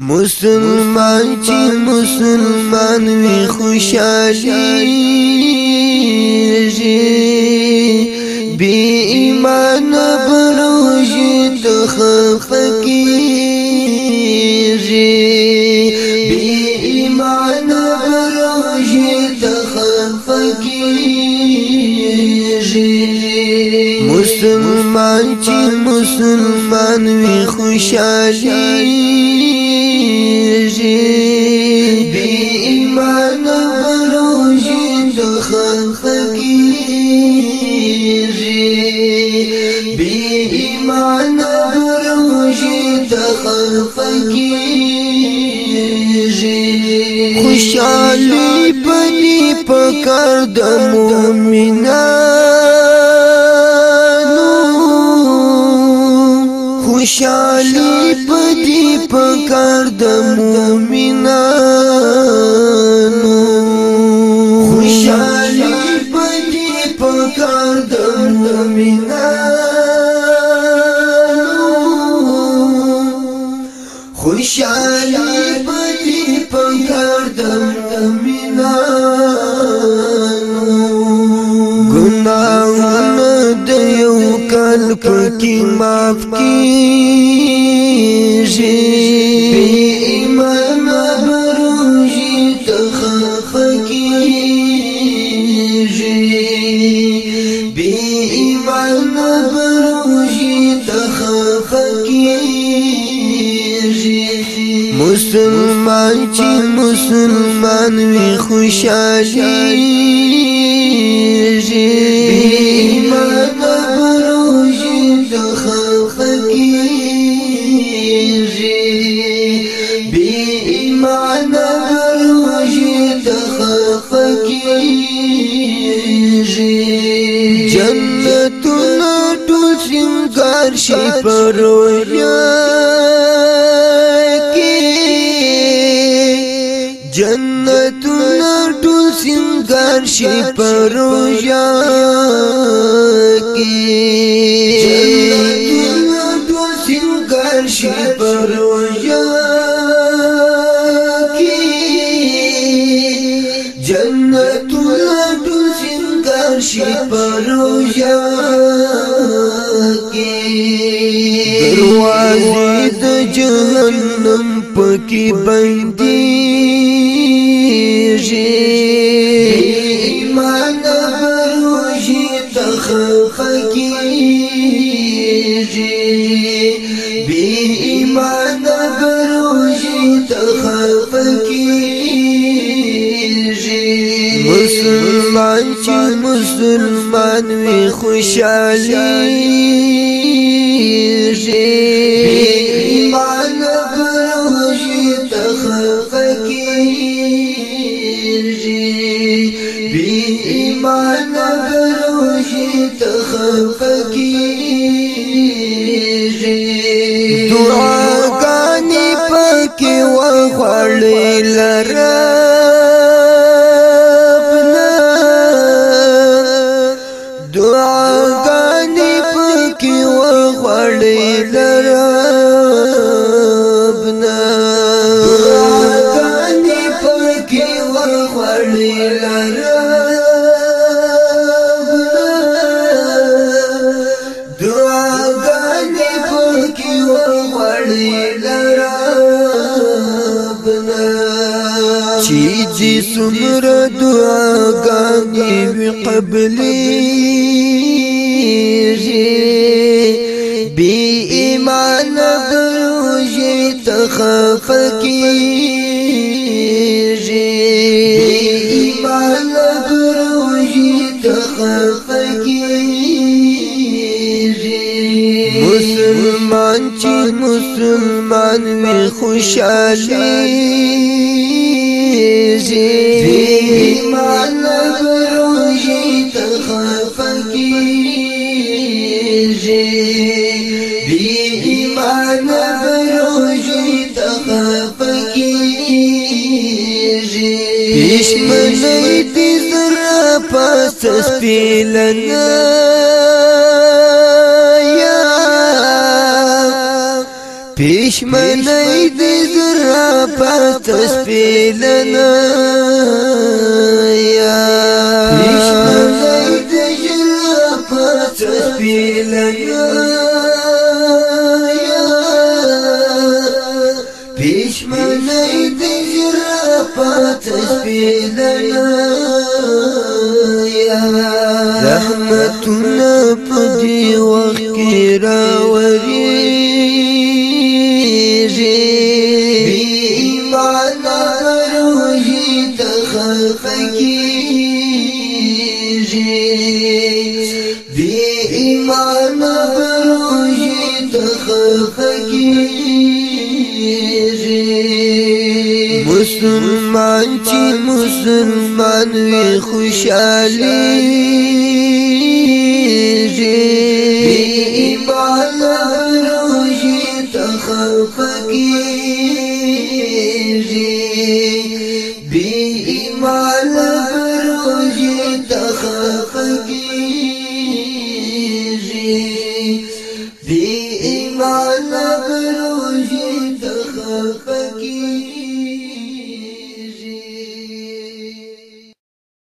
مسلمان چې مسلمان وي خوشالي بی ایمان بروجی دخف کیجی بی ایمان بروجی دخف کیجی مسلمان چې مسلمان وی خوشالي کیږي بی ایمان بروجی دخن فکیږي بی ایمان بروجی دخن فکیږي خوشالي بني پکړ د مؤمنانو خوشالي پکار د مؤمنانو خوشالي پدې پکار د مؤمنانو خوشالي پدې پکار د پکی معاف کیږي بی ایمان مبروجی تخف کیږي بی ایمان مبروجی تخف کیږي مسلمان چې مسلمان وي خوشاله کیږي سکار شي پرویا کې جنتونه ټول سنگار شي پرویا کې جنتونه ټول سنگار شي پرویا کې جنتونه مشهور شي پرویا کې دروازه د جهنم پکې بندي شي ایمان پروژه تخخکیږي بی ایمان پروژه تخخکیږي مسلمان چې مسلمان وی خوشحالی جی ایمان بروشی تخلق کیر جی بی ایمان بروشی تخلق کیر جی دعا گانی پاکی و لرہ چې سمر دعاګانې وي قبلې بی ایمان دروژې تخفکیږي بی ایمان دروژې تخفکیږي مسلمان چې مسلمان می خوشحالی کیږي ایمان بروجي تخف کیږي دی ایمان بروجي تخف کیږي دشمن دې زرا پس سپیلنه پیشمنی دی در پر تسپیلنا یا پیشمنی دی در پر تسپیلنا یا پیشمنی دی در پر تسپیلنا یا رحمت خخیږي دی ایمان روحي د خخیږي مسلمان چې مسلمان وي خوشالي